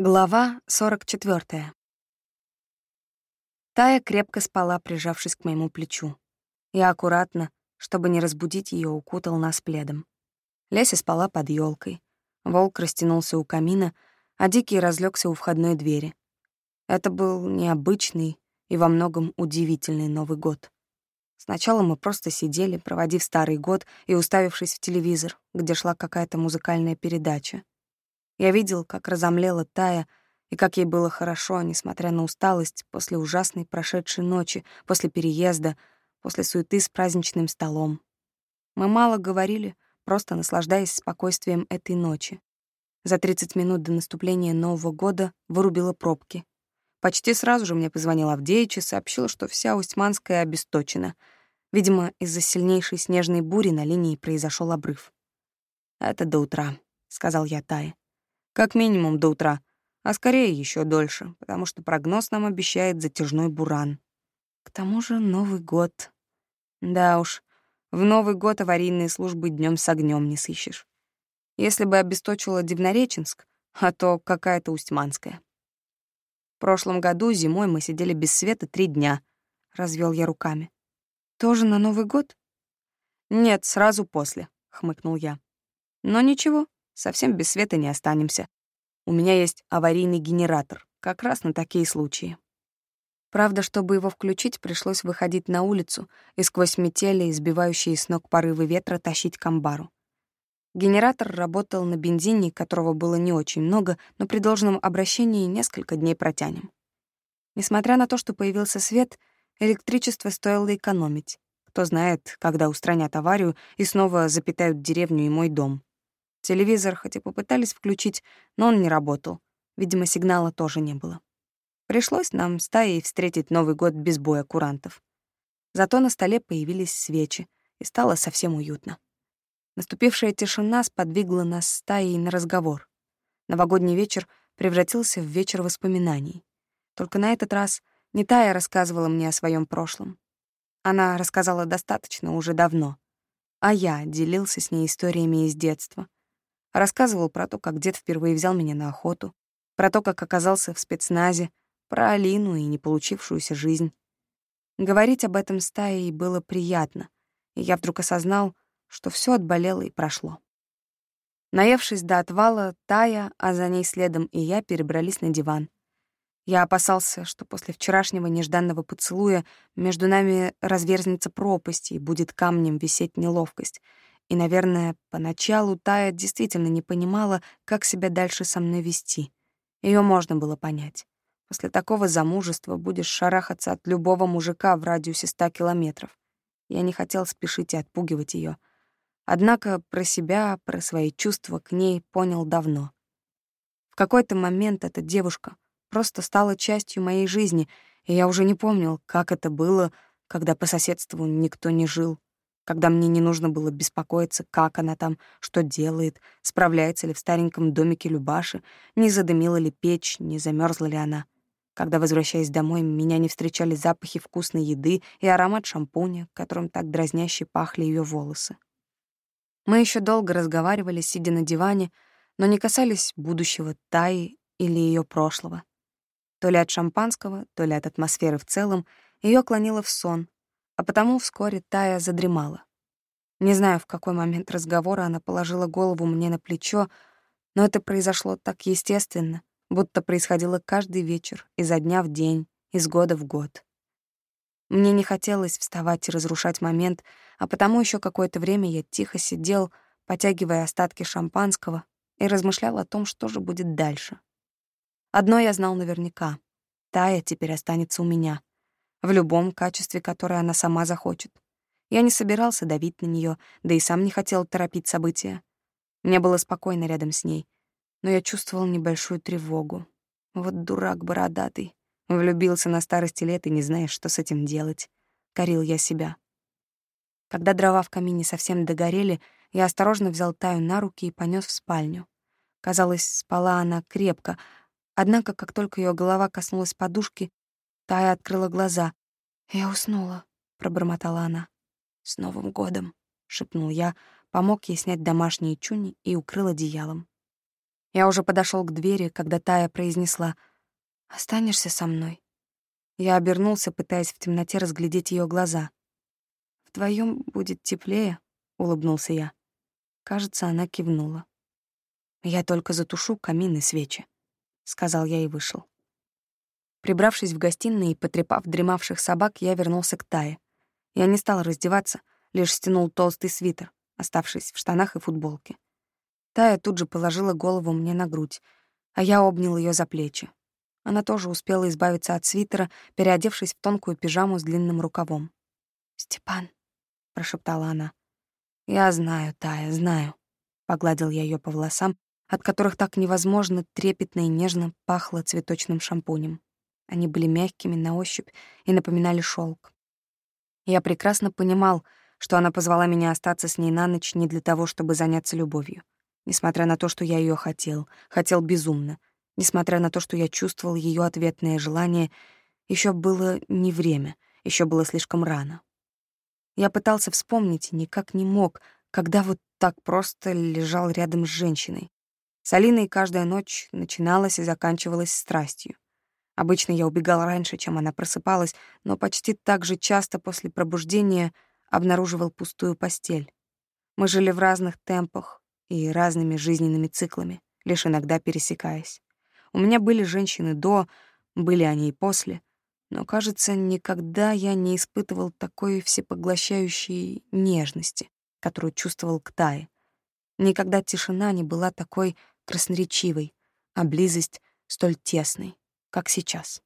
Глава 44. Тая крепко спала, прижавшись к моему плечу. Я аккуратно, чтобы не разбудить ее, укутал нас пледом. Леся спала под елкой. Волк растянулся у камина, а Дикий разлегся у входной двери. Это был необычный и во многом удивительный Новый год. Сначала мы просто сидели, проводив старый год и уставившись в телевизор, где шла какая-то музыкальная передача. Я видел, как разомлела Тая, и как ей было хорошо, несмотря на усталость, после ужасной прошедшей ночи, после переезда, после суеты с праздничным столом. Мы мало говорили, просто наслаждаясь спокойствием этой ночи. За 30 минут до наступления Нового года вырубила пробки. Почти сразу же мне позвонил Авдеич и сообщил, что вся Устьманская обесточена. Видимо, из-за сильнейшей снежной бури на линии произошел обрыв. «Это до утра», — сказал я Тае. Как минимум до утра, а скорее еще дольше, потому что прогноз нам обещает затяжной буран. К тому же Новый год. Да уж, в Новый год аварийные службы днем с огнем не сыщешь. Если бы обесточила Дивнореченск, а то какая-то Устьманская. В прошлом году зимой мы сидели без света три дня. Развел я руками. Тоже на Новый год? Нет, сразу после, хмыкнул я. Но ничего, совсем без света не останемся. У меня есть аварийный генератор, как раз на такие случаи. Правда, чтобы его включить, пришлось выходить на улицу и сквозь метели, избивающие с ног порывы ветра, тащить к амбару. Генератор работал на бензине, которого было не очень много, но при должном обращении несколько дней протянем. Несмотря на то, что появился свет, электричество стоило экономить. Кто знает, когда устранят аварию и снова запитают деревню и мой дом. Телевизор хоть и попытались включить, но он не работал. Видимо, сигнала тоже не было. Пришлось нам стаей встретить Новый год без боя курантов. Зато на столе появились свечи, и стало совсем уютно. Наступившая тишина сподвигла нас стаей на разговор. Новогодний вечер превратился в вечер воспоминаний. Только на этот раз не Тая рассказывала мне о своем прошлом. Она рассказала достаточно уже давно, а я делился с ней историями из детства — Рассказывал про то, как дед впервые взял меня на охоту, про то, как оказался в спецназе, про Алину и не получившуюся жизнь. Говорить об этом стае было приятно, и я вдруг осознал, что все отболело и прошло. Наевшись до отвала, Тая, а за ней следом и я перебрались на диван. Я опасался, что после вчерашнего нежданного поцелуя между нами разверзнется пропасть и будет камнем висеть неловкость — и, наверное, поначалу Тая действительно не понимала, как себя дальше со мной вести. Ее можно было понять. После такого замужества будешь шарахаться от любого мужика в радиусе ста километров. Я не хотел спешить и отпугивать ее. Однако про себя, про свои чувства к ней понял давно. В какой-то момент эта девушка просто стала частью моей жизни, и я уже не помнил, как это было, когда по соседству никто не жил когда мне не нужно было беспокоиться, как она там, что делает, справляется ли в стареньком домике Любаши, не задымила ли печь, не замерзла ли она. Когда, возвращаясь домой, меня не встречали запахи вкусной еды и аромат шампуня, которым так дразняще пахли ее волосы. Мы еще долго разговаривали, сидя на диване, но не касались будущего Таи или ее прошлого. То ли от шампанского, то ли от атмосферы в целом, ее клонило в сон, а потому вскоре Тая задремала. Не знаю, в какой момент разговора она положила голову мне на плечо, но это произошло так естественно, будто происходило каждый вечер, изо дня в день, из года в год. Мне не хотелось вставать и разрушать момент, а потому еще какое-то время я тихо сидел, потягивая остатки шампанского, и размышлял о том, что же будет дальше. Одно я знал наверняка — Тая теперь останется у меня в любом качестве, которое она сама захочет. Я не собирался давить на нее, да и сам не хотел торопить события. Мне было спокойно рядом с ней, но я чувствовал небольшую тревогу. Вот дурак бородатый. Влюбился на старости лет и не знаешь, что с этим делать. Корил я себя. Когда дрова в камине совсем догорели, я осторожно взял Таю на руки и понес в спальню. Казалось, спала она крепко, однако, как только ее голова коснулась подушки, Тая открыла глаза. «Я уснула», — пробормотала она. «С Новым годом», — шепнул я, помог ей снять домашние чуни и укрыл одеялом. Я уже подошел к двери, когда Тая произнесла «Останешься со мной?» Я обернулся, пытаясь в темноте разглядеть ее глаза. «Вдвоем будет теплее», — улыбнулся я. Кажется, она кивнула. «Я только затушу камин и свечи», — сказал я и вышел. Прибравшись в гостиной и потрепав дремавших собак, я вернулся к Тае. Я не стал раздеваться, лишь стянул толстый свитер, оставшись в штанах и футболке. Тая тут же положила голову мне на грудь, а я обнял ее за плечи. Она тоже успела избавиться от свитера, переодевшись в тонкую пижаму с длинным рукавом. «Степан», — прошептала она. «Я знаю, Тая, знаю», — погладил я ее по волосам, от которых так невозможно трепетно и нежно пахло цветочным шампунем. Они были мягкими на ощупь и напоминали шелк. Я прекрасно понимал, что она позвала меня остаться с ней на ночь не для того, чтобы заняться любовью. Несмотря на то, что я ее хотел, хотел безумно, несмотря на то, что я чувствовал ее ответное желание, еще было не время, еще было слишком рано. Я пытался вспомнить никак не мог, когда вот так просто лежал рядом с женщиной. С Алиной каждая ночь начиналась и заканчивалась страстью. Обычно я убегал раньше, чем она просыпалась, но почти так же часто после пробуждения обнаруживал пустую постель. Мы жили в разных темпах и разными жизненными циклами, лишь иногда пересекаясь. У меня были женщины до, были они и после, но, кажется, никогда я не испытывал такой всепоглощающей нежности, которую чувствовал к Тае. Никогда тишина не была такой красноречивой, а близость столь тесной как сейчас.